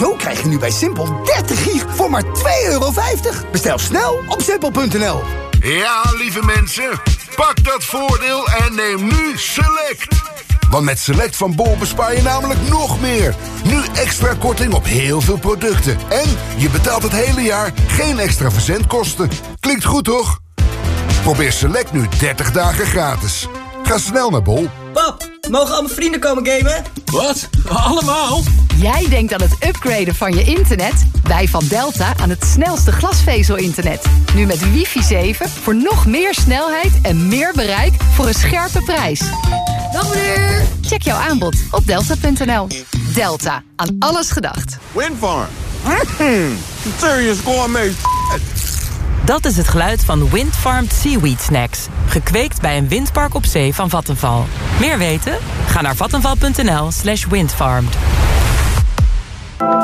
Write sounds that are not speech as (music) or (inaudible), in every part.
Zo krijg je nu bij Simpel 30 gig voor maar 2,50 euro. Bestel snel op simpel.nl. Ja, lieve mensen, pak dat voordeel en neem nu Select. Want met Select van Bol bespaar je namelijk nog meer. Nu extra korting op heel veel producten. En je betaalt het hele jaar geen extra verzendkosten. Klinkt goed, toch? Probeer Select nu 30 dagen gratis. Ga snel naar Bol. Pap, mogen al mijn vrienden komen gamen? Wat? Allemaal? Jij denkt aan het upgraden van je internet? Wij van Delta aan het snelste glasvezel-internet. Nu met wifi 7 voor nog meer snelheid en meer bereik voor een scherpe prijs. Dag meneer! Check jouw aanbod op delta.nl. Delta, aan alles gedacht. Windfarm. Mm, serious gourmet Dat is het geluid van Windfarmed Seaweed Snacks. Gekweekt bij een windpark op zee van Vattenval. Meer weten? Ga naar vattenval.nl slash windfarmed.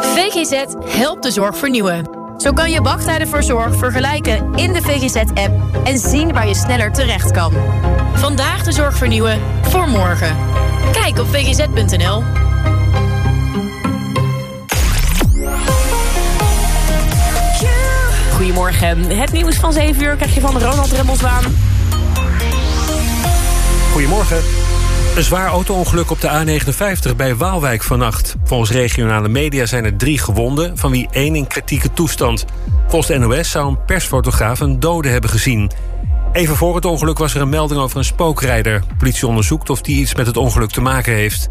VGZ helpt de zorg vernieuwen. Zo kan je wachttijden voor zorg vergelijken in de VGZ-app... en zien waar je sneller terecht kan. Vandaag de zorg vernieuwen voor morgen. Kijk op vgz.nl. Goedemorgen. Het nieuws van 7 uur krijg je van Ronald Remmelswaan. Goedemorgen. Een zwaar auto-ongeluk op de A59 bij Waalwijk vannacht. Volgens regionale media zijn er drie gewonden, van wie één in kritieke toestand. Volgens de NOS zou een persfotograaf een dode hebben gezien. Even voor het ongeluk was er een melding over een spookrijder. Politie onderzoekt of die iets met het ongeluk te maken heeft.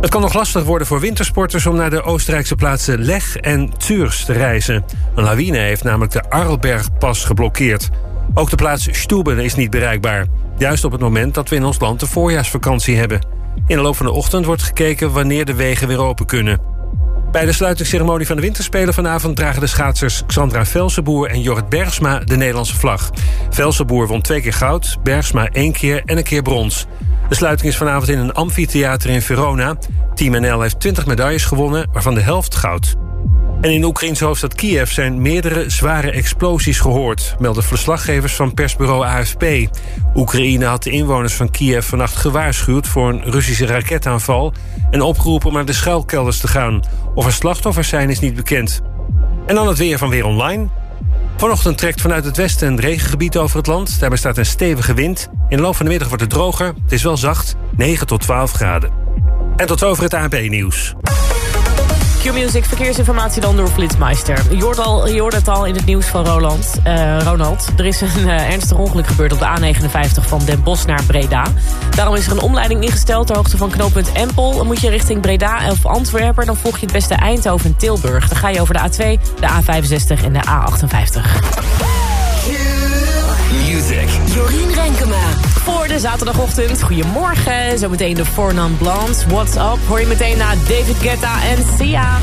Het kan nog lastig worden voor wintersporters om naar de Oostenrijkse plaatsen Leg en Zürs te reizen. Een lawine heeft namelijk de Arlbergpas geblokkeerd. Ook de plaats Stuben is niet bereikbaar. Juist op het moment dat we in ons land de voorjaarsvakantie hebben. In de loop van de ochtend wordt gekeken wanneer de wegen weer open kunnen. Bij de sluitingsceremonie van de Winterspelen vanavond dragen de schaatsers Xandra Velsenboer en Jorrit Bergsma de Nederlandse vlag. Velsenboer won twee keer goud, Bergsma één keer en een keer brons. De sluiting is vanavond in een amfitheater in Verona. Team NL heeft 20 medailles gewonnen, waarvan de helft goud. En in de Oekraïnse hoofdstad Kiev zijn meerdere zware explosies gehoord... melden verslaggevers van persbureau AFP. Oekraïne had de inwoners van Kiev vannacht gewaarschuwd... voor een Russische raketaanval... en opgeroepen om naar de schuilkelders te gaan. Of er slachtoffers zijn is niet bekend. En dan het weer van Weer Online. Vanochtend trekt vanuit het westen een regengebied over het land. Daarbij staat een stevige wind. In de loop van de middag wordt het droger. Het is wel zacht, 9 tot 12 graden. En tot over het AP-nieuws. Q-Music, verkeersinformatie dan door Flitsmeister. Je hoort, al, je hoort het al in het nieuws van Roland, uh, Ronald. Er is een uh, ernstig ongeluk gebeurd op de A59 van Den Bosch naar Breda. Daarom is er een omleiding ingesteld ter hoogte van knooppunt Empel. Moet je richting Breda of Antwerpen. Dan volg je het beste Eindhoven en Tilburg. Dan ga je over de A2, de A65 en de A58. Zaterdagochtend. Goedemorgen. Zometeen de Four Non Blondes. What's up? Hoor je meteen naar David Guetta en Sia.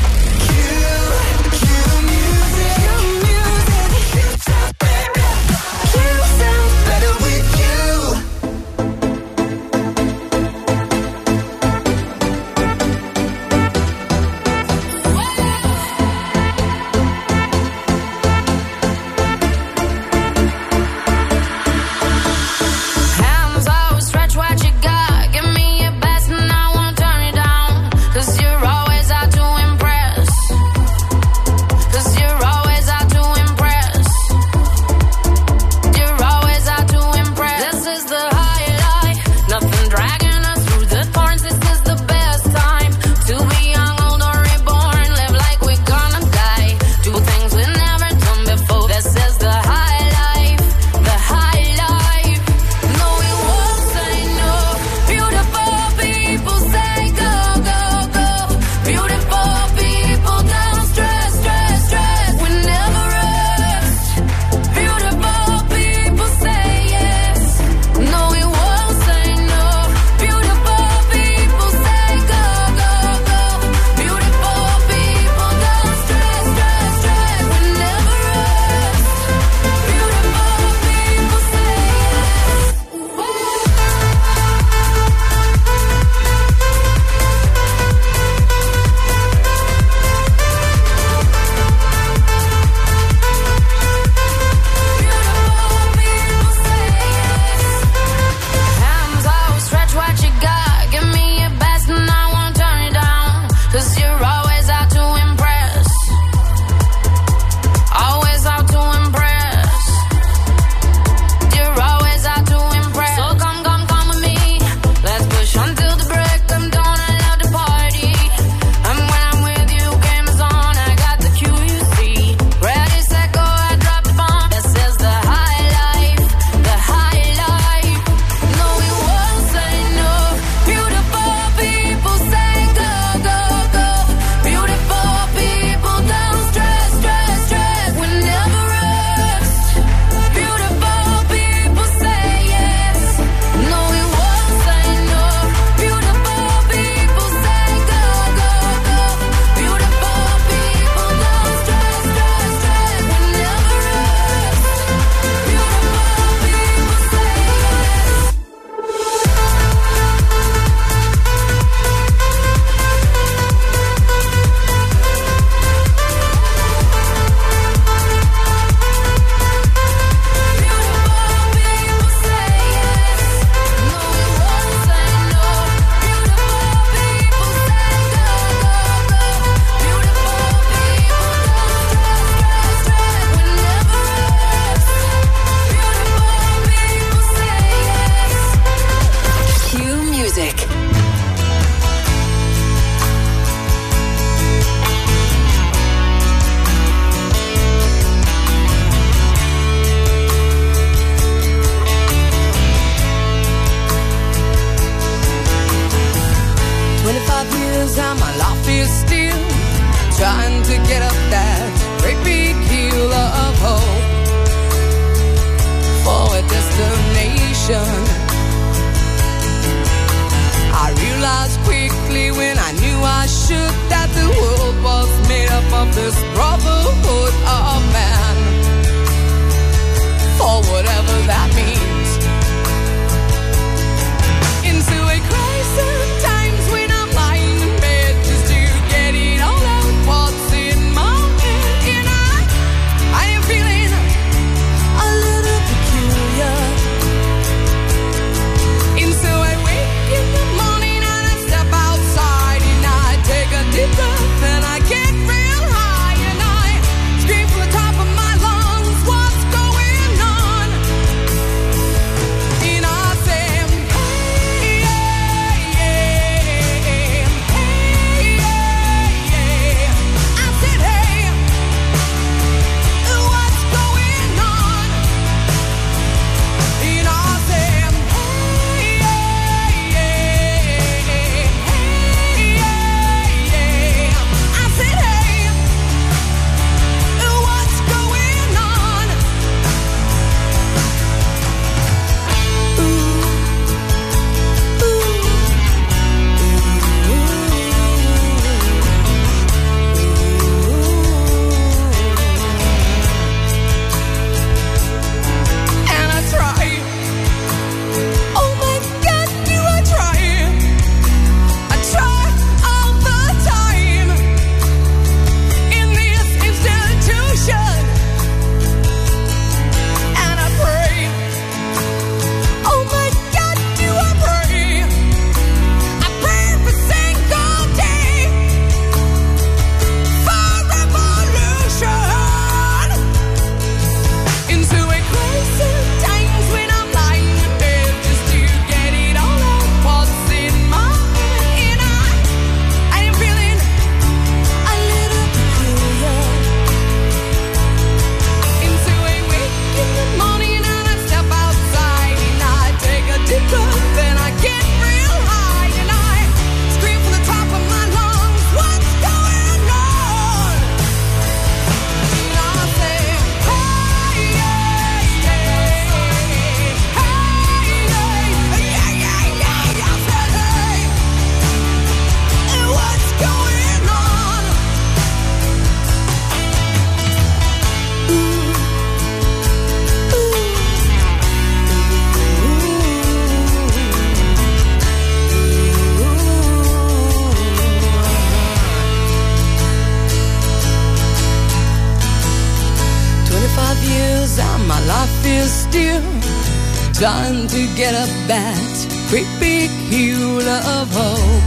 Get up that great big hill of hope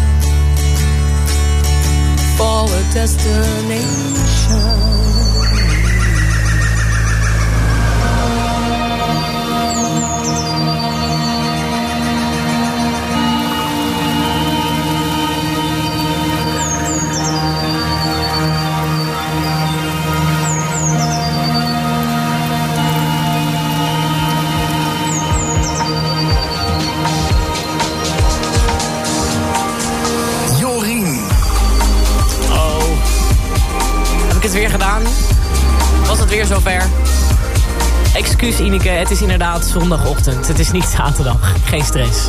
for a destination. Zover? Excuus Ineke, het is inderdaad zondagochtend. Het is niet zaterdag. Geen stress.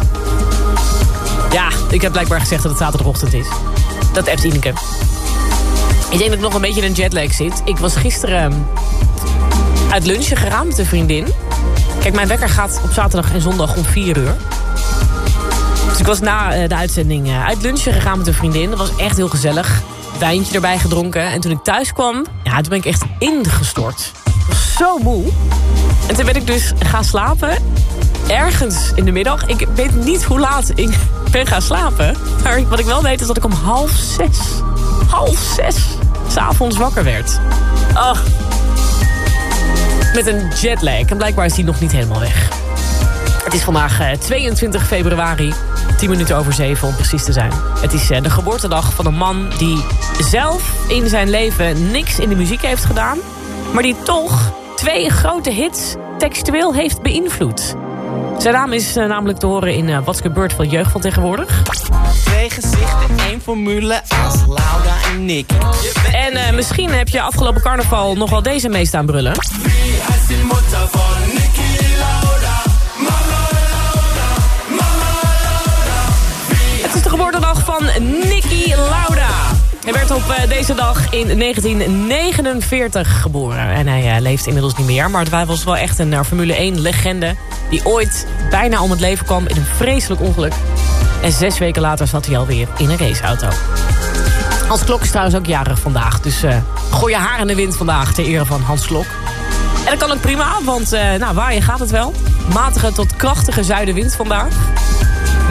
Ja, ik heb blijkbaar gezegd dat het zaterdagochtend is. Dat appt Ineke. Ik denk dat ik nog een beetje in een jetlag zit. Ik was gisteren uit lunchen gegaan met een vriendin. Kijk, mijn wekker gaat op zaterdag en zondag om 4 uur. Dus ik was na eh, de uitzending eh, uit lunchen gegaan met een vriendin. Dat was echt heel gezellig. Wijntje erbij gedronken. En toen ik thuis kwam, ja, toen ben ik echt ingestort. Zo moe. En toen ben ik dus gaan slapen. Ergens in de middag. Ik weet niet hoe laat ik ben gaan slapen. Maar wat ik wel weet is dat ik om half zes, half zes, s'avonds wakker werd. Ach. Met een jetlag. En blijkbaar is die nog niet helemaal weg. Het is vandaag eh, 22 februari, 10 minuten over 7 om precies te zijn. Het is eh, de geboortedag van een man die zelf in zijn leven niks in de muziek heeft gedaan... maar die toch twee grote hits textueel heeft beïnvloed. Zijn naam is eh, namelijk te horen in eh, Wat gebeurt van jeugd van tegenwoordig. Twee gezichten, één formule als Laura en Nick. En misschien heb je afgelopen carnaval nog wel deze mee staan brullen. Van Nicky Lauda. Hij werd op eh, deze dag in 1949 geboren. En hij eh, leeft inmiddels niet meer. Maar hij was wel echt een eh, Formule 1 legende... die ooit bijna om het leven kwam in een vreselijk ongeluk. En zes weken later zat hij alweer in een raceauto. Hans Klok is trouwens ook jarig vandaag. Dus eh, gooi je haar in de wind vandaag ter ere van Hans Klok. En dat kan ook prima, want eh, nou, waaien gaat het wel. Matige tot krachtige zuidenwind vandaag.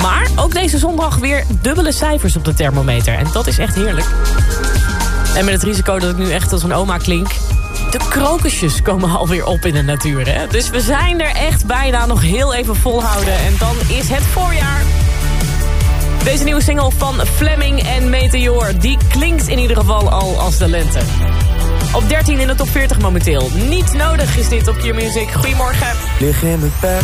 Maar ook deze zondag weer dubbele cijfers op de thermometer. En dat is echt heerlijk. En met het risico dat ik nu echt als een oma klink... de krokusjes komen (laughs) alweer op in de natuur. Hè? Dus we zijn er echt bijna nog heel even volhouden. En dan is het voorjaar. Deze nieuwe single van Fleming en Meteor... die klinkt in ieder geval al als de lente. Op 13 in de top 40 momenteel. Niet nodig is dit op Q-Music. Goedemorgen. Lig in mijn bed.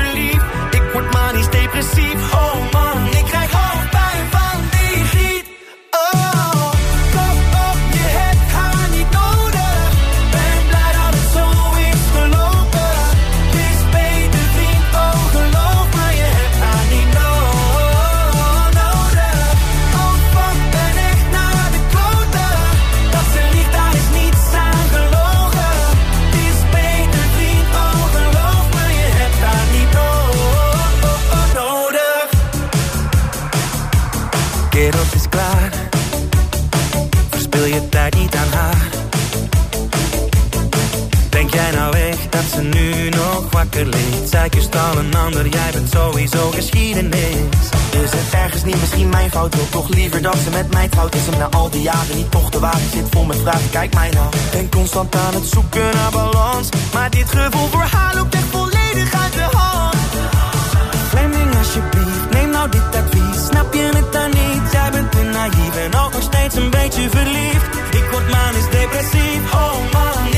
Nog wakker ligt? Zij kust al een ander, jij bent sowieso geschiedenis. Is het ergens niet misschien mijn fout? Wil toch liever dat ze met mij fout is. Om na al die jaren niet toch de wagen zit vol met vragen. Kijk mij nou. Ben constant aan het zoeken naar balans. Maar dit gevoel voor haar loopt echt volledig uit de hand. Fleming alsjeblieft, neem nou dit advies Snap je het dan niet? Jij bent te naïef en ook nog steeds een beetje verliefd Ik word manisch depressief, oh man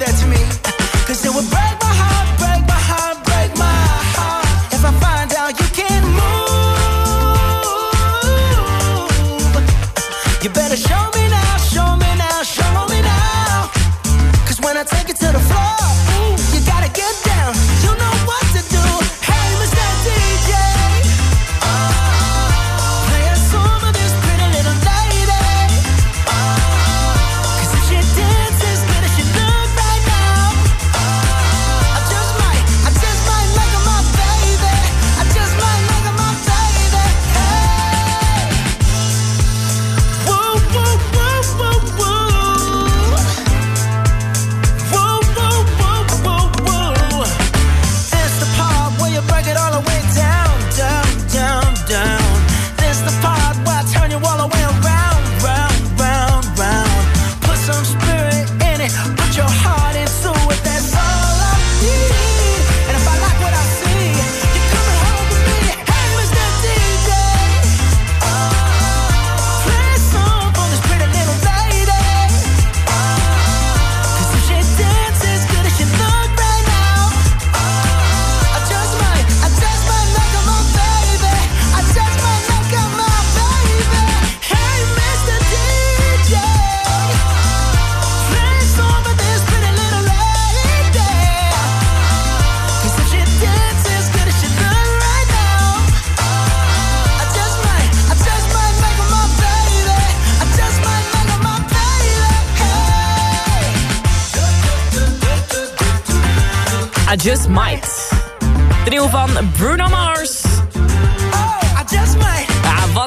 that to me.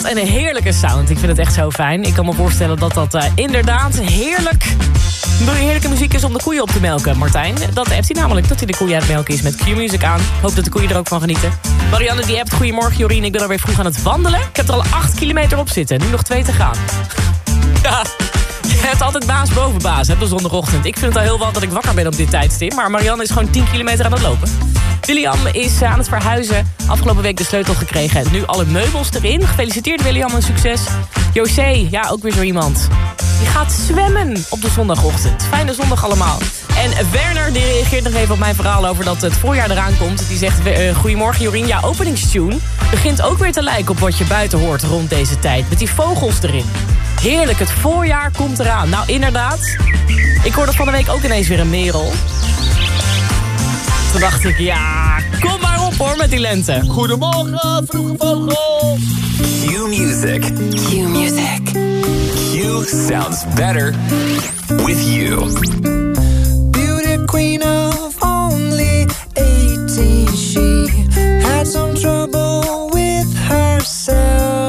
Wat een heerlijke sound. Ik vind het echt zo fijn. Ik kan me voorstellen dat dat eh, inderdaad heerlijk... heerlijke muziek is om de koeien op te melken, Martijn. Dat appt hij namelijk, dat hij de koeien aan het melken is met Q-Music aan. Hoop dat de koeien er ook van genieten. Marianne die appt, goedemorgen Jorien, ik ben alweer vroeg aan het wandelen. Ik heb er al 8 kilometer op zitten, nu nog twee te gaan. (laughs) Ja, je hebt altijd baas boven baas op de zondagochtend. Ik vind het al heel wat dat ik wakker ben op dit tijdstip. Maar Marianne is gewoon 10 kilometer aan het lopen. William is eh, aan het verhuizen. Afgelopen week de sleutel gekregen. En nu alle meubels erin. Gefeliciteerd William, een succes. José, ja, ook weer zo iemand. Die gaat zwemmen op de zondagochtend. Fijne zondag allemaal. En Werner die reageert nog even op mijn verhaal over dat het voorjaar eraan komt. Die zegt, eh, goedemorgen Jorien, ja, openingstune begint ook weer te lijken op wat je buiten hoort rond deze tijd. Met die vogels erin. Heerlijk, het voorjaar komt eraan. Nou, inderdaad. Ik hoorde van de week ook ineens weer een merel. Toen dacht ik, ja, kom maar op hoor met die lente. Goedemorgen, vroege vogel. Q Music. Q Music. Q sounds better with you. Beauty queen of only 18, she had some trouble with herself.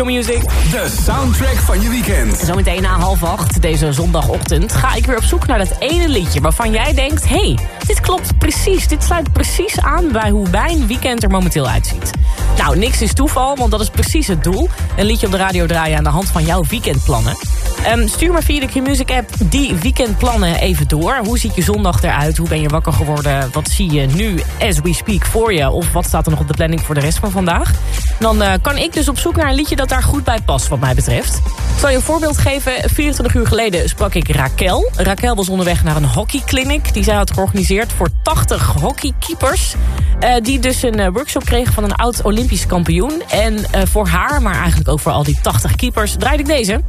Q-Music. De soundtrack van je weekend. Zometeen na half acht, deze zondagochtend, ga ik weer op zoek naar dat ene liedje... waarvan jij denkt, hé, hey, dit klopt precies. Dit sluit precies aan bij hoe mijn weekend er momenteel uitziet. Nou, niks is toeval, want dat is precies het doel. Een liedje op de radio draaien aan de hand van jouw weekendplannen. Ehm, stuur maar via de Q-Music app die weekendplannen even door. Hoe ziet je zondag eruit? Hoe ben je wakker geworden? Wat zie je nu as we speak voor je? Of wat staat er nog op de planning voor de rest van vandaag? Dan eh, kan ik dus op zoek naar een liedje dat daar goed bij past wat mij betreft. Ik zal je een voorbeeld geven. 24 uur geleden sprak ik Raquel. Raquel was onderweg naar een hockeyclinic die zij had georganiseerd voor 80 hockeykeepers. Eh, die dus een eh, workshop kregen van een oud Olympisch kampioen. En voor haar, maar eigenlijk ook voor al die 80 keepers, draaide ik deze.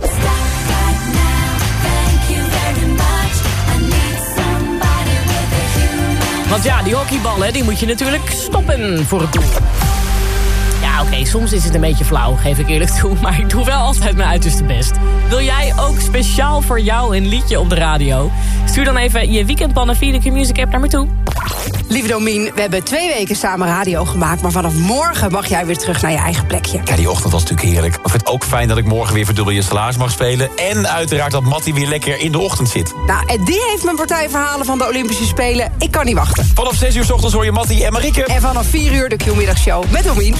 Want ja, die hockeyballen die moet je natuurlijk stoppen voor het doel. Ja, oké, soms is het een beetje flauw, geef ik eerlijk toe. (laughs) Maar ik doe wel altijd mijn uiterste best. Wil jij ook speciaal voor jou een liedje op de radio? Stuur dan even je weekendplannen via de Q-Music app naar me toe. Lieve Domien, we hebben twee weken samen radio gemaakt... maar vanaf morgen mag jij weer terug naar je eigen plekje. Ja, die ochtend was natuurlijk heerlijk. Maar ik vind het ook fijn dat ik morgen weer verdubbel je salaris mag spelen. En uiteraard dat Mattie weer lekker in de ochtend zit. Nou, en die heeft mijn partijverhalen van de Olympische Spelen. Ik kan niet wachten. Vanaf 6 uur s ochtends hoor je Mattie en Marieke. En vanaf 4 uur de Q-middagshow met Domien.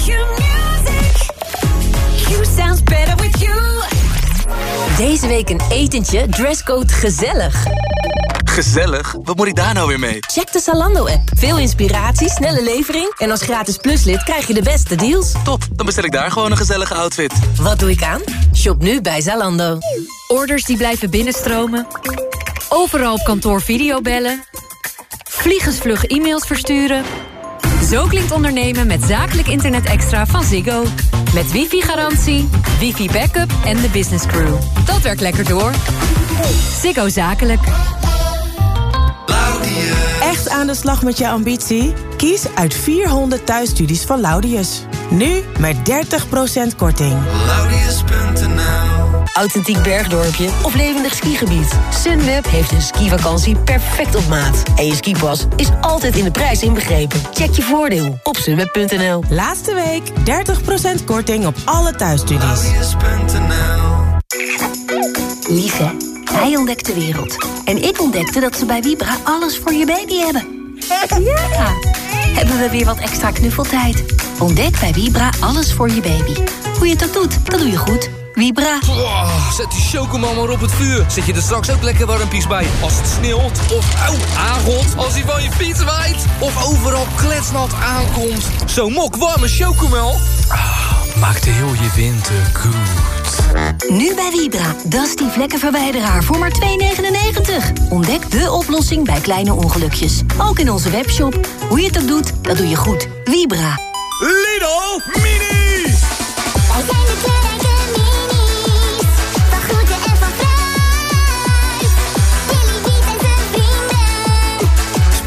You sounds better with you. Deze week een etentje, dresscode gezellig. Gezellig? Wat moet ik daar nou weer mee? Check de Zalando-app. Veel inspiratie, snelle levering... en als gratis pluslid krijg je de beste deals. Top, dan bestel ik daar gewoon een gezellige outfit. Wat doe ik aan? Shop nu bij Zalando. Orders die blijven binnenstromen. Overal op kantoor videobellen. Vliegensvlug e-mails versturen. Zo klinkt ondernemen met zakelijk internet extra van Ziggo. Met wifi-garantie, wifi-backup en de business crew. Dat werkt lekker door. Ziggo Zakelijk. Echt aan de slag met je ambitie? Kies uit 400 thuisstudies van Laudius. Nu met 30% korting. Authentiek bergdorpje of levendig skigebied. Sunweb heeft een skivakantie perfect op maat. En je skipas is altijd in de prijs inbegrepen. Check je voordeel op sunweb.nl. Laatste week 30% korting op alle thuisstudies. Lief hè? Hij ontdekt de wereld. En ik ontdekte dat ze bij Vibra alles voor je baby hebben. Ja! Hebben we weer wat extra knuffeltijd. Ontdek bij Vibra alles voor je baby. Hoe je het ook doet, dat doe je goed. Vibra. Oh, zet die chocomel maar op het vuur. Zet je er straks ook lekker warmpies bij. Als het sneeuwt of auw, aangot. Als hij van je fiets waait. Of overal kletsnat aankomt. Zo'n mok warme chocomel. Ah, maakt heel je winter goed. Nu bij Vibra. Dusty vlekkenverwijderaar voor maar 2,99. Ontdek de oplossing bij kleine ongelukjes. Ook in onze webshop. Hoe je het ook doet, dat doe je goed. Vibra. Lidl Mini.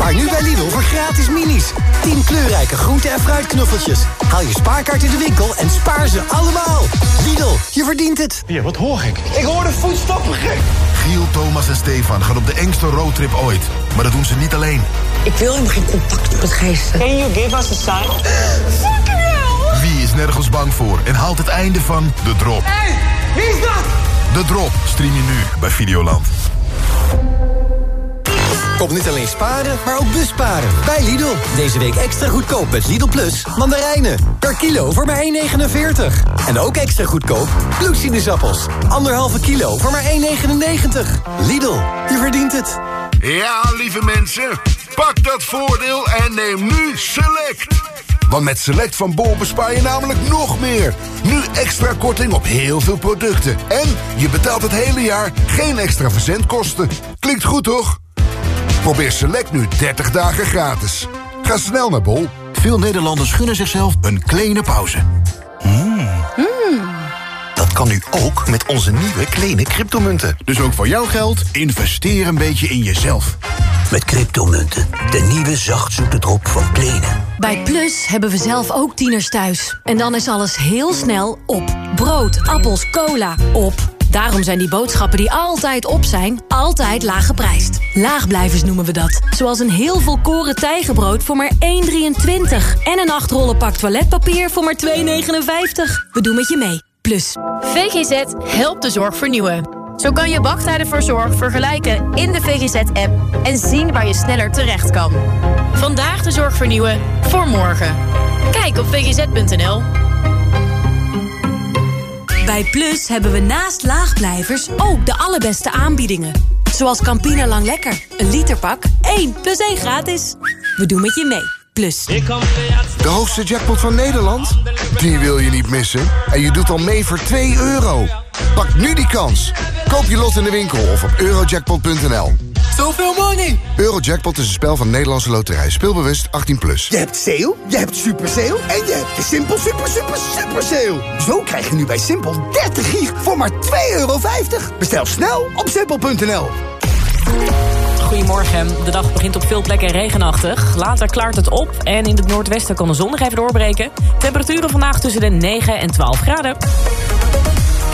Spaar nu bij Lidl voor gratis minis. 10 kleurrijke groente- en fruitknuffeltjes. Haal je spaarkaart in de winkel en spaar ze allemaal. Lidl, je verdient het. Ja, wat hoor ik? Ik hoor de voetstappen gek. Giel, Thomas en Stefan gaan op de engste roadtrip ooit. Maar dat doen ze niet alleen. Ik wil helemaal geen contact met geesten. Can you give us a sign? (gasps) Fucking hell! Wie is nergens bang voor en haalt het einde van De Drop? Hey, wie is dat? De Drop stream je nu bij Videoland. Kom niet alleen sparen, maar ook busparen. Bij Lidl. Deze week extra goedkoop met Lidl Plus mandarijnen. Per kilo voor maar 1,49. En ook extra goedkoop bloedsinusappels. Anderhalve kilo voor maar 1,99. Lidl, je verdient het. Ja, lieve mensen, pak dat voordeel en neem nu Select. Want met Select van Bol bespaar je namelijk nog meer. Nu extra korting op heel veel producten. En je betaalt het hele jaar geen extra verzendkosten. Klinkt goed, toch? Probeer Select nu 30 dagen gratis. Ga snel naar Bol. Veel Nederlanders gunnen zichzelf een kleine pauze. Dat kan nu ook met onze nieuwe kleine cryptomunten. Dus ook voor jouw geld, investeer een beetje in jezelf. Met cryptomunten, de nieuwe zachtzoete drop van Kleene. Bij Plus hebben we zelf ook tieners thuis. En dan is alles heel snel op. Brood, appels, cola, op. Daarom zijn die boodschappen die altijd op zijn, altijd laag geprijsd. Laagblijvers noemen we dat. Zoals een heel volkoren tijgenbrood voor maar 1,23. En een 8 rollen pak toiletpapier voor maar 2,59. We doen met je mee. Plus. VGZ helpt de zorg vernieuwen. Zo kan je wachttijden voor zorg vergelijken in de VGZ-app... en zien waar je sneller terecht kan. Vandaag de zorg vernieuwen voor morgen. Kijk op vgz.nl. Bij Plus hebben we naast laagblijvers ook de allerbeste aanbiedingen. Zoals Campina Lang Lekker. Een literpak, 1 plus 1 gratis. We doen met je mee. Plus. De hoogste jackpot van Nederland? Die wil je niet missen. En je doet al mee voor 2 euro. Pak nu die kans. Koop je lot in de winkel of op eurojackpot.nl. Zoveel money! Eurojackpot is een spel van Nederlandse Loterij. Speelbewust 18+. Plus. Je hebt sale, je hebt super sale en je hebt de Simpel super super super sale. Zo krijg je nu bij Simpel 30 gig voor maar 2,50 euro. Bestel snel op simpel.nl. Goedemorgen. De dag begint op veel plekken regenachtig. Later klaart het op en in het noordwesten kan de zon nog even doorbreken. Temperaturen vandaag tussen de 9 en 12 graden.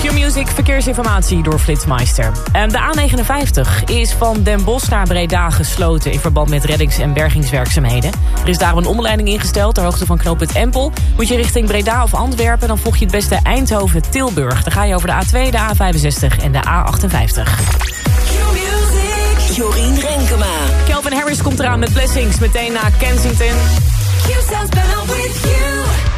Q-Music verkeersinformatie door Flitsmeister. En de A59 is van Den Bosch naar Breda gesloten... in verband met reddings- en bergingswerkzaamheden. Er is daar een omleiding ingesteld ter hoogte van knooppunt Empel. Moet je richting Breda of Antwerpen... dan volg je het beste Eindhoven-Tilburg. Dan ga je over de A2, de A65 en de A58. Jorien Renkema. Kelvin Harris komt eraan met Blessings. Meteen naar Kensington. You sounds better with you.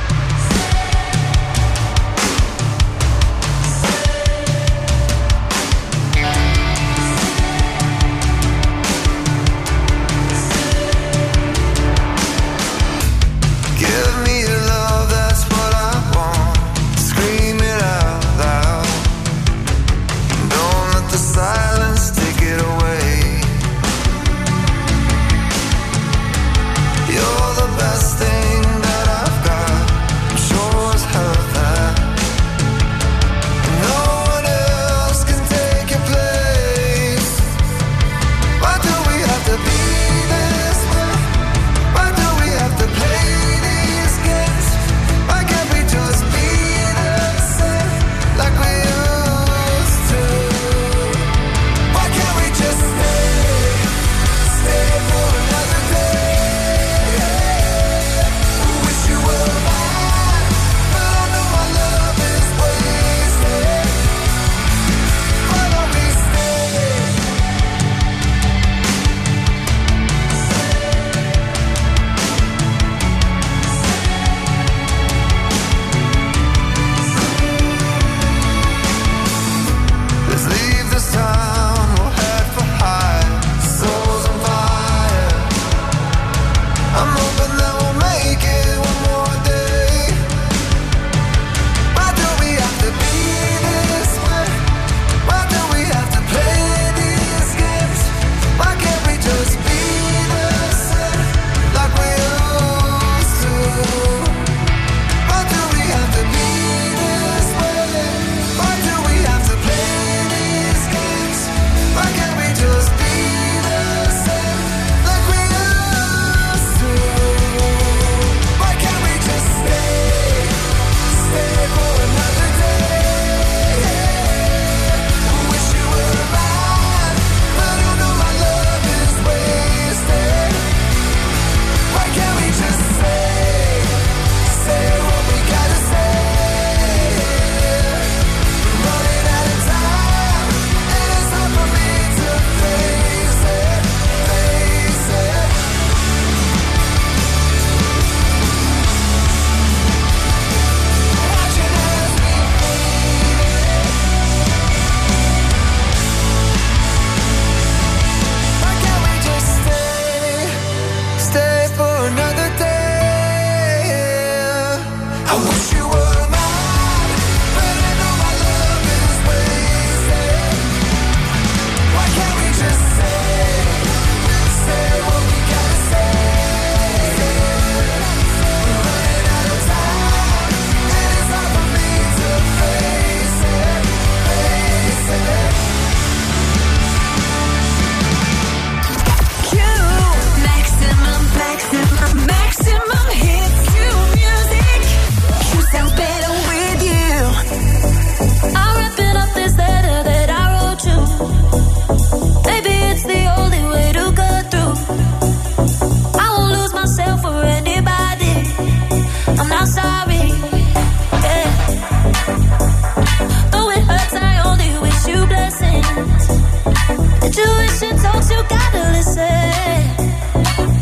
you gotta listen.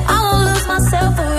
I won't lose myself.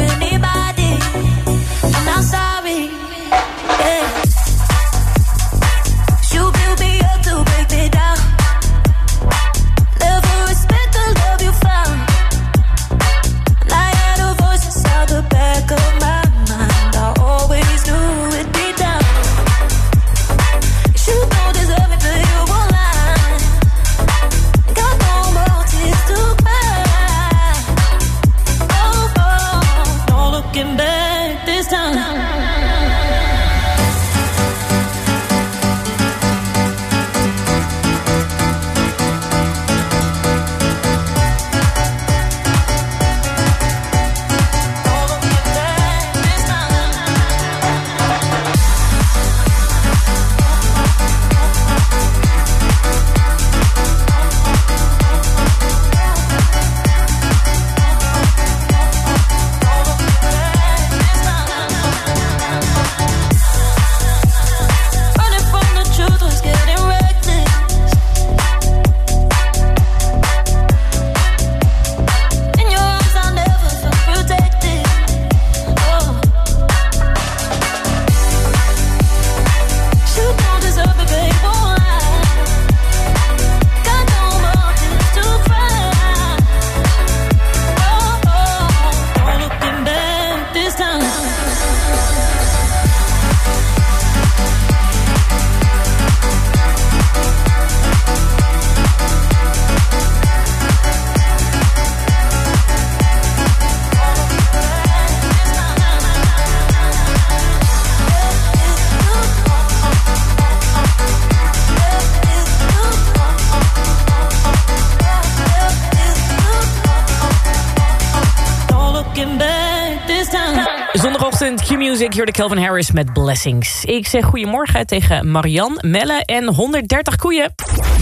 Zondagochtend Q-Music, hier de Kelvin Harris met Blessings. Ik zeg goedemorgen tegen Marian, Melle en 130 koeien.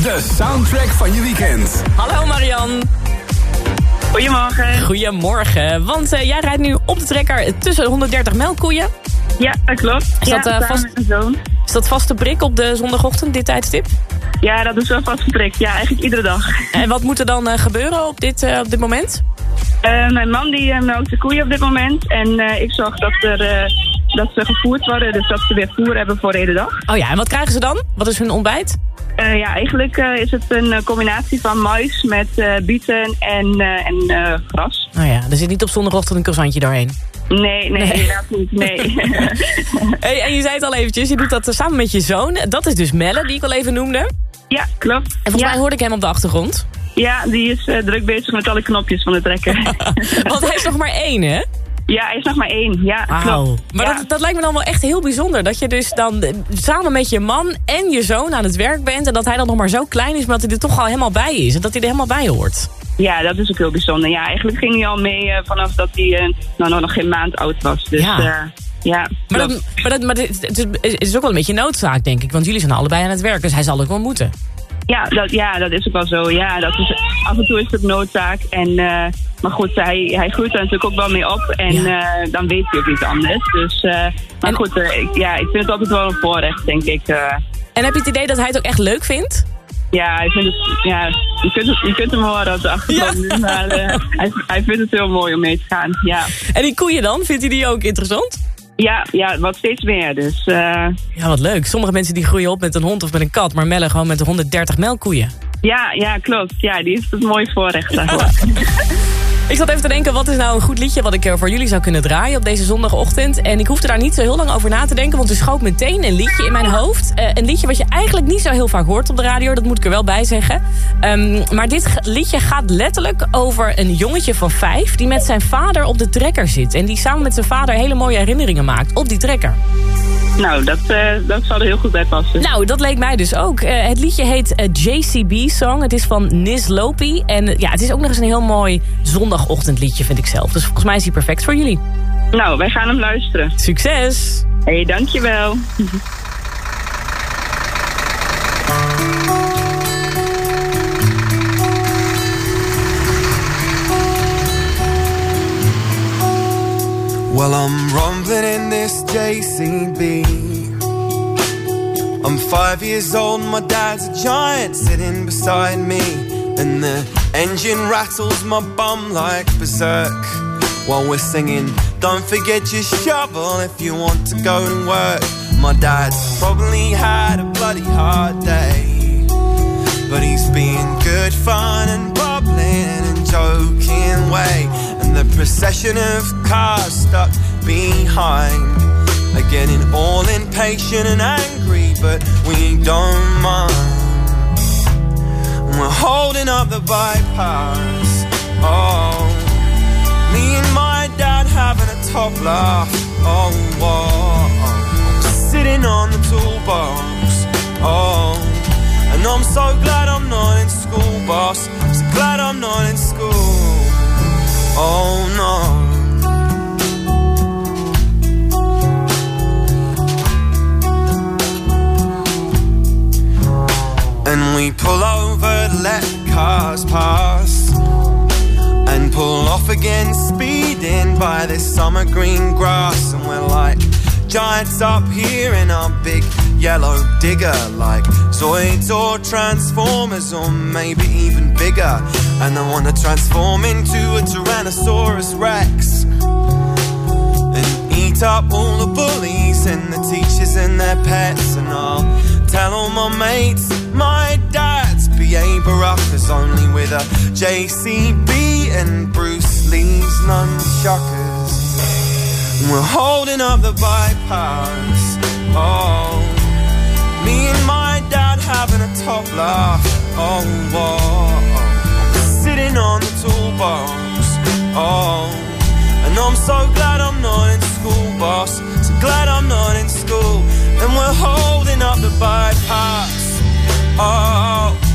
De soundtrack van je weekend. Hallo Marian. Goedemorgen. Goedemorgen, want eh, jij rijdt nu op de trekker tussen 130 melkkoeien. Ja, dat klopt. Is ja, dat, eh, samen vast- met mijn zoon. Is dat vaste prik op de zondagochtend, dit tijdstip? Ja, dat is wel vast geprikt. Ja, eigenlijk iedere dag. En wat moet er dan eh, gebeuren op dit, eh, op dit moment? Eh, mijn man die eh, melkt de koeien op dit moment. En eh, ik zorg dat, er, dat ze gevoerd worden. Dus dat ze weer voer hebben voor de hele dag. Oh ja, en wat krijgen ze dan? Wat is hun ontbijt? Ja, eigenlijk is het een combinatie van mais met bieten en, en gras. Nou ja, er zit niet op zondagochtend een croissantje doorheen. Nee, nee, inderdaad niet. Nee. (laughs) Hey, en je zei het al eventjes, je doet dat samen met je zoon. Dat is dus Melle, die ik al even noemde. ja, klopt. En volgens ja. mij hoorde ik hem op de achtergrond. Ja, die is eh, druk bezig met alle knopjes van de trekker. (laughs) Want hij is nog maar één, hè? ja, hij is nog maar één. Ja, klopt. Maar Ja. dat, dat lijkt me dan wel echt heel bijzonder. Dat je dus dan eh, samen met je man en je zoon aan het werk bent... en dat hij dan nog maar zo klein is, maar dat hij er toch al helemaal bij is. En dat hij er helemaal bij hoort. Ja, dat is ook heel bijzonder. Ja, eigenlijk ging hij al mee eh, vanaf dat hij nou, nog- nog geen maand oud was. Dus Ja. ja, ja Maar, dat, maar, dat, maar het, is, het is ook wel een beetje noodzaak, denk ik. Want jullie zijn allebei aan het werk, dus hij zal ook wel moeten. Ja, dat, ja, dat is ook wel zo. Ja, dat is, af en toe is het noodzaak. En, eh, maar goed, hij, hij groeit er natuurlijk ook wel mee op. En eh, dan weet hij ook iets anders. Dus, eh, maar goed, ik, ja, ik vind het altijd wel een voorrecht, denk ik. En heb je het idee dat hij het ook echt leuk vindt? ja, hij vindt het, ja je, kunt je kunt hem horen op de achtergrond nu. Maar hij, hij vindt het heel mooi om mee te gaan, ja. En die koeien dan, vindt hij die ook interessant? Ja, ja, wat steeds meer. Dus eh, Ja, wat leuk. Sommige mensen die groeien op met een hond of met een kat... maar Melle gewoon met de 130 melkkoeien. ja, ja, klopt. Ja, die is het mooie voorrecht daarvoor. Ik zat even te denken, wat is nou een goed liedje... wat ik eh, voor jullie zou kunnen draaien op deze zondagochtend. En ik hoefde daar niet zo heel lang over na te denken... want er schoot meteen een liedje in mijn hoofd. Eh, een liedje wat je eigenlijk niet zo heel vaak hoort op de radio. Dat moet ik er wel bij zeggen. Ehm, maar dit liedje gaat letterlijk over een jongetje van vijf... die met zijn vader op de trekker zit. En die samen met zijn vader hele mooie herinneringen maakt op die trekker. Nou, dat, eh, dat zou er heel goed bij passen. Nou, dat leek mij dus ook. Eh, het liedje heet eh, JCB Song. Het is van Nis Lopi. En ja, het is ook nog eens een heel mooi zondagochtendliedje, vind ik zelf. Dus volgens mij is hij perfect voor jullie. Nou, wij gaan hem luisteren. Succes! Hé, hey, dankjewel. Well, I'm rumbling in this JCB. I'm five years old, my dad's a giant sitting beside me. And the Engine rattles my bum like berserk while we're singing. Don't forget your shovel if you want to go to work. My dad's probably had a bloody hard day, but he's being good fun and bubbling and joking way. And the procession of cars stuck behind are getting all impatient and angry, but we don't mind. We're holding up the bypass. Oh, me and my dad having a top laugh. Oh, whoa. sitting on the toolbox. Oh, and I'm so glad I'm not in school, boss. So glad I'm not in school. Oh no. Let cars pass And pull off again speeding by this summer green grass. And we're like giants up here in our big yellow digger Like Zoids or Transformers or maybe even bigger. And I wanna transform into a Tyrannosaurus Rex And eat up all the bullies and the teachers and their pets. And I'll tell all my mates my dad's B.A. Baracus only with a JCB and Bruce Lee's nunchuckers. We're holding up the bypass. Oh, me and my dad having a top laugh. Oh, whoa. sitting on the toolbox. Oh, and I'm so glad I'm not in school, boss. So glad I'm not in school. And we're holding up the bypass. Oh,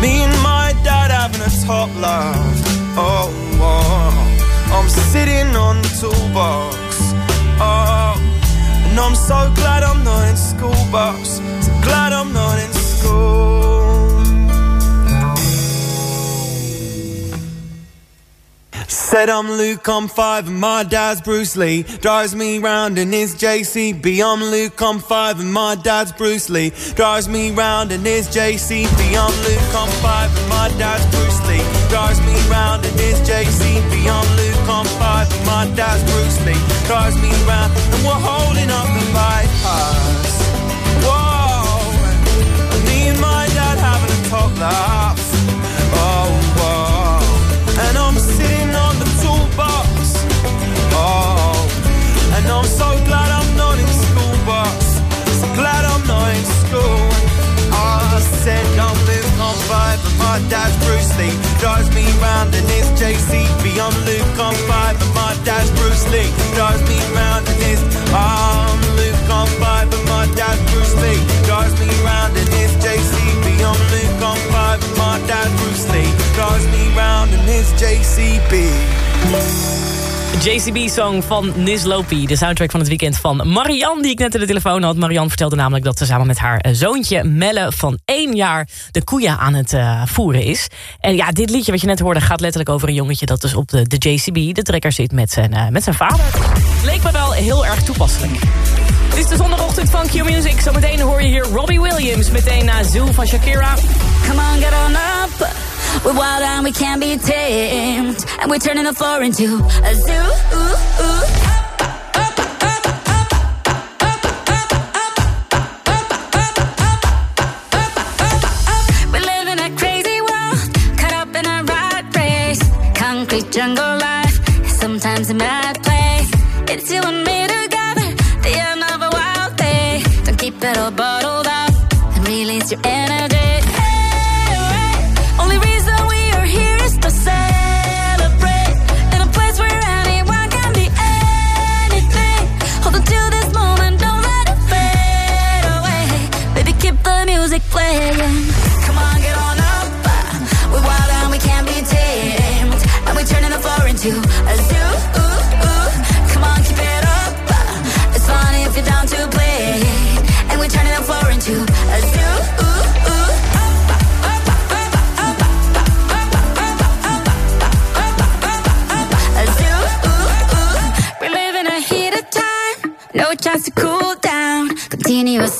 me and my dad having a top laugh. Oh, oh, I'm sitting on the toolbox. Oh, and I'm so glad I'm not in school, boss. So glad I'm not in school. Said I'm Luke, I'm five, and my dad's Bruce Lee. Drives me round in his JCB. I'm Luke, I'm five, and my dad's Bruce Lee. Drives me round in his JCB. I'm Luke, I'm five, and my dad's Bruce Lee. Drives me round in his JCB. I'm Luke, I'm five, and my dad's Bruce Lee. Drives me round, and we're holding up the bypass. Whoa, me and my dad having a top laugh. School. So glad I'm not in school. Ah, I said I'm Luke, I'm five, but my dad's Bruce Lee. Drives me round in his JCB. I'm Luke, I'm five, but my dad's Bruce Lee. Drives me round in his. Ah, I'm Luke, I'm five, but my dad's Bruce Lee. Drives me round in his JCB. I'm Luke, I'm five, but my dad's Bruce Lee. Drives me round in his JCB. JCB-song van Nis Lopi, de soundtrack van het weekend van Marianne... die ik net in de telefoon had. Marianne vertelde namelijk dat ze samen met haar eh, zoontje Melle... van één jaar de koeien aan het eh, voeren is. En ja, dit liedje wat je net hoorde gaat letterlijk over een jongetje... dat dus op de, de JCB, de trekker, zit met zijn, eh, met zijn vader. Leek me wel heel erg toepasselijk. Het is de zondagochtend van Q-Music. Zometeen hoor je hier Robbie Williams meteen na Zoo van Shakira. Come on, get on up. We're wild and we can't be tamed. And we're turning the floor into a zoo. Ooh, ooh. We live in a crazy world, caught up in a rat race. Concrete jungle life, sometimes a mad place. It's you and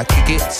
I kick it.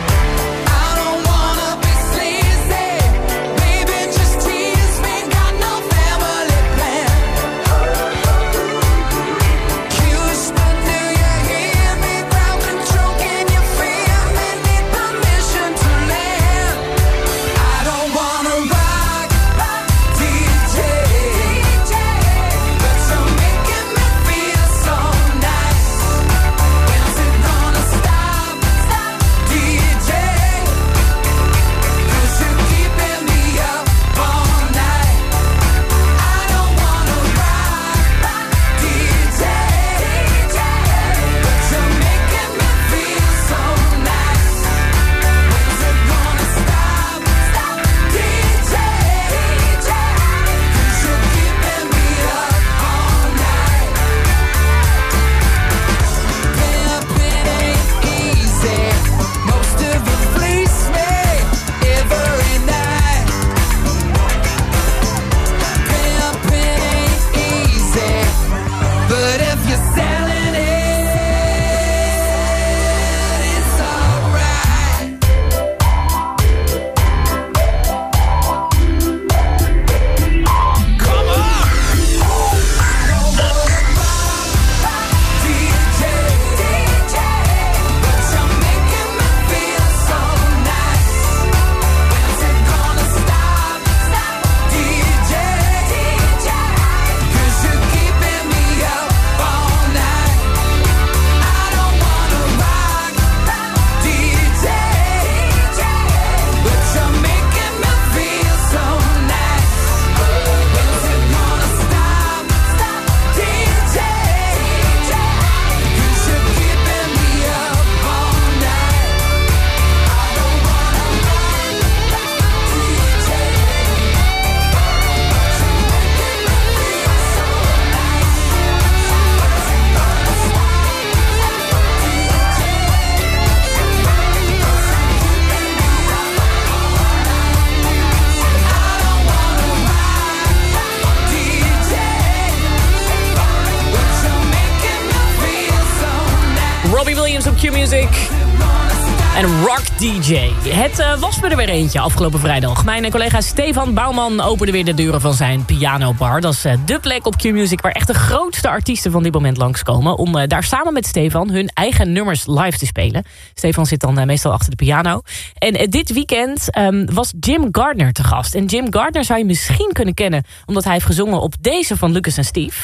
Het was me er weer eentje afgelopen vrijdag. Mijn collega Stefan Bouwman opende weer de deuren van zijn pianobar. Dat is uh, de plek op Q-Music waar echt de grootste artiesten van dit moment langskomen. Om daar samen met Stefan hun eigen nummers live te spelen. Stefan zit dan meestal achter de piano. En dit weekend um, was Jim Gardner te gast. En Jim Gardner zou je misschien kunnen kennen... omdat hij heeft gezongen op deze van Lucas en Steve.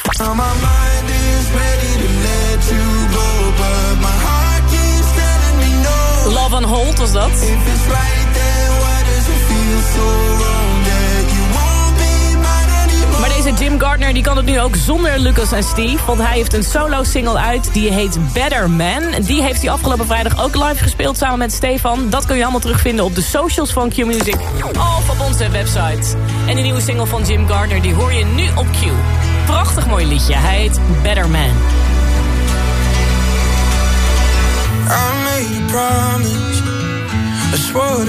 Love on Hold was dat. Maar deze Jim Gardner die kan het nu ook zonder Lucas en Steve. Want hij heeft een solo single uit die heet Better Man. Die heeft hij afgelopen vrijdag ook live gespeeld samen met Stefan. Dat kun je allemaal terugvinden op de socials van Q-Music. Of op onze website. En de nieuwe single van Jim Gardner die hoor je nu op Q. Prachtig mooi liedje. Hij heet Better Man.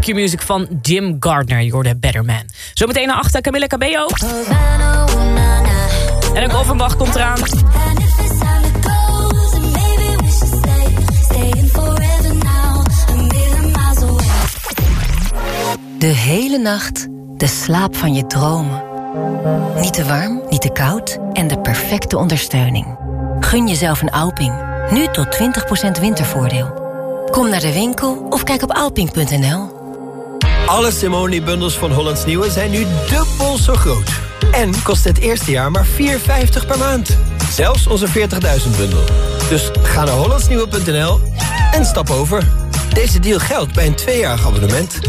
Q-Music van Jim Gardner. Je hoorde Better Man. Zometeen naar achter Camilla Cabello. En ook Offenbach komt eraan. De hele nacht de slaap van je dromen. Niet te warm, niet te koud en de perfecte ondersteuning. Gun jezelf een Alping. Nu tot 20% wintervoordeel. Kom naar de winkel of kijk op alping.nl. Alle Simone-bundels van Hollands Nieuwe zijn nu dubbel zo groot. En kost het eerste jaar maar 4,50 per maand. Zelfs onze 40.000 bundel. Dus ga naar hollandsnieuwe.nl en stap over. Deze deal geldt bij een tweejarig abonnement.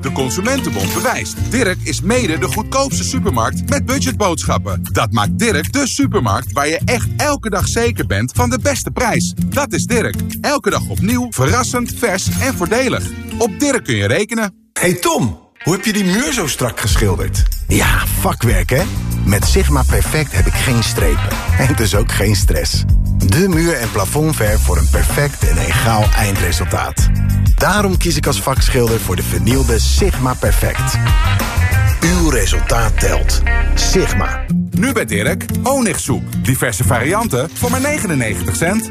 De Consumentenbond bewijst. Dirk is mede de goedkoopste supermarkt met budgetboodschappen. Dat maakt Dirk de supermarkt waar je echt elke dag zeker bent van de beste prijs. Dat is Dirk. Elke dag opnieuw, verrassend, vers en voordelig. Op Dirk kun je rekenen. Hey Tom, hoe heb je die muur zo strak geschilderd? Ja, vakwerk hè? Met Sigma Perfect heb ik geen strepen. (laughs) En dus ook geen stress. De muur- en plafondverf voor een perfect en egaal eindresultaat. Daarom kies ik als vakschilder voor de vernielde Sigma Perfect. Uw resultaat telt. Sigma. Nu bij Dirk, honigsoep. Diverse varianten voor maar 99 cent.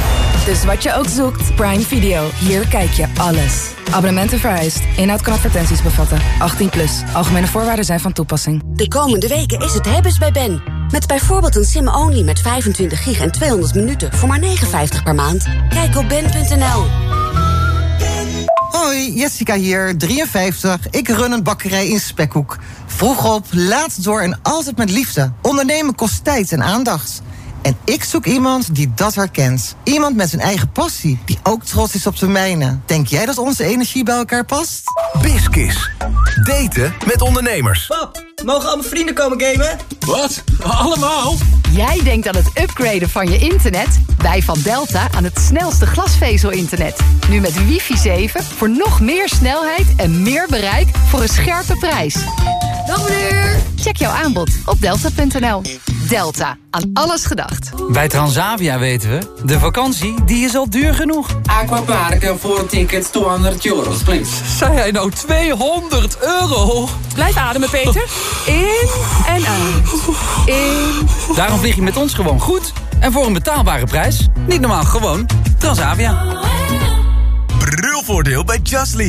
Dus wat je ook zoekt, Prime Video. Hier kijk je alles. Abonnementen vereist. Inhoud kan advertenties bevatten. 18 plus. Algemene voorwaarden zijn van toepassing. De komende weken is het hebben's bij Ben. Met bijvoorbeeld een sim-only met 25 gig en 200 minuten voor maar 59 per maand. Kijk op ben.nl. Hoi, Jessica hier, 53. Ik run een bakkerij in Spekhoek. Vroeg op, laat door en altijd met liefde. Ondernemen kost tijd en aandacht. En ik zoek iemand die dat herkent. Iemand met zijn eigen passie, die ook trots is op zijn mijne. Denk jij dat onze energie bij elkaar past? Biskis. Daten met ondernemers. Pap, mogen al mijn vrienden komen gamen? Wat? Allemaal? Jij denkt aan het upgraden van je internet? Wij van Delta aan het snelste glasvezel-internet. Nu met wifi 7 voor nog meer snelheid en meer bereik voor een scherpe prijs. Dag meneer! Check jouw aanbod op delta.nl. Delta, aan alles gedacht. Bij Transavia weten we, de vakantie die is al duur genoeg. Aquaparken voor een ticket 200 euro, please. Zei hij nou 200 euro? Blijf ademen, Peter. In en uit. In. Daarom vlieg je met ons gewoon goed. En voor een betaalbare prijs. Niet normaal, gewoon Transavia. Brulvoordeel bij Just Lease.